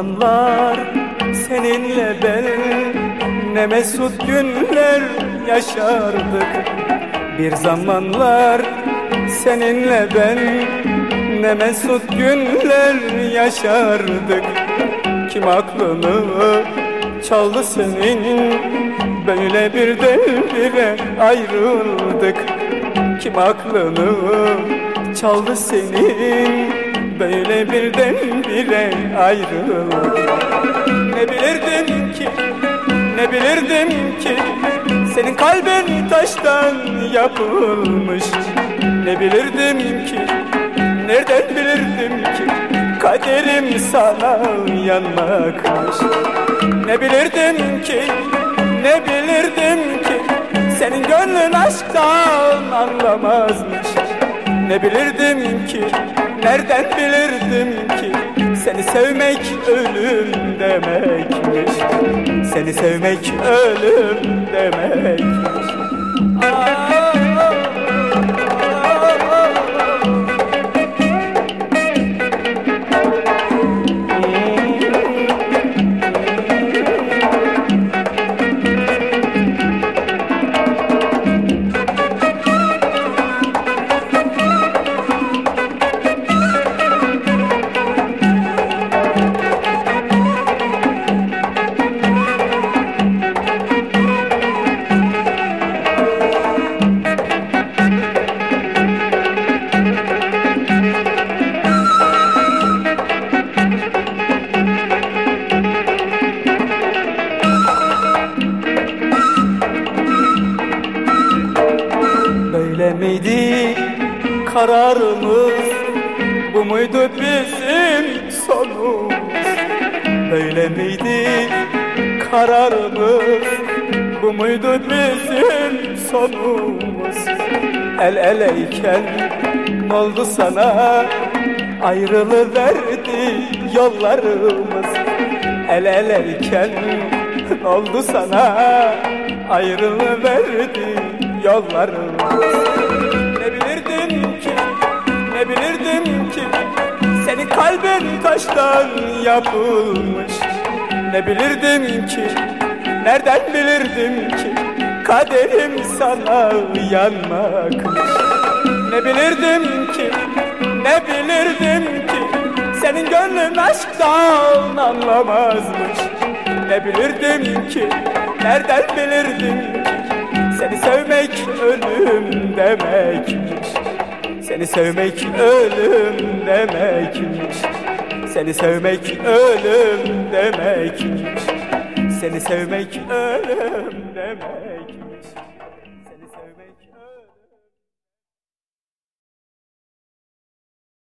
zamanlar seninle ben ne mesut günler yaşardık. Bir zamanlar seninle ben ne mesut günler yaşardık. Kim aklını çaldı senin? Böyle birdenbire ayrıldık. Kim aklını çaldı senin böyle birdenbire ayrıldık Ne bilirdim ki, ne bilirdim ki Senin kalbin taştan yapılmış. Ne bilirdim ki, nereden bilirdim ki Kaderim sana yanmakmış. Ne bilirdim ki, ne bilirdim ki Senin gönlün aşktan anlamazmış. Ne bilirdim ki Nereden bilirdim ki seni sevmek ölüm demekmiş? Seni sevmek ölüm demekmiş. Aa, Miydi kararımız? Bu muydu bizim sonumuz? Böyle miydi kararımız? Bu muydu bizim sonumuz? El eleyken oldu sana? Ayrılıverdi yollarımız. El eleyken oldu sana? Ayrılıverdi yollarımız bilirdim ki Senin kalbin taştan yapılmış. Ne bilirdim ki, nereden bilirdim ki Kaderim sana yanmakmış Ne bilirdim ki, ne bilirdim ki Senin gönlün aşktan anlamazmış. Ne bilirdim ki, nereden bilirdim ki seni sevmek ölüm demekmiş Seni sevmek ölüm demekmiş. Seni sevmek ölüm demekmiş. Seni sevmek ölüm demek